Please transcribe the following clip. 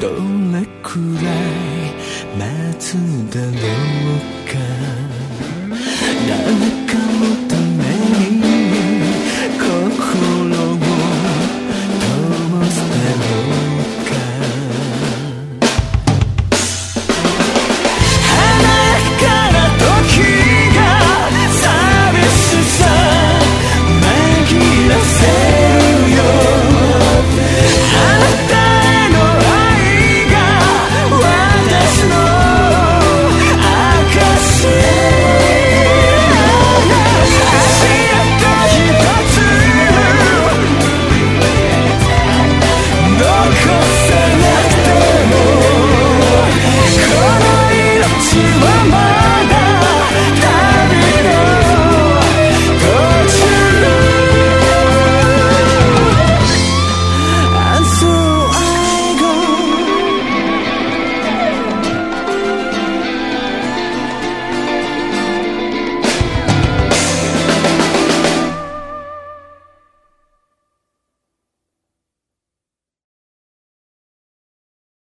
どれくらい待つだろう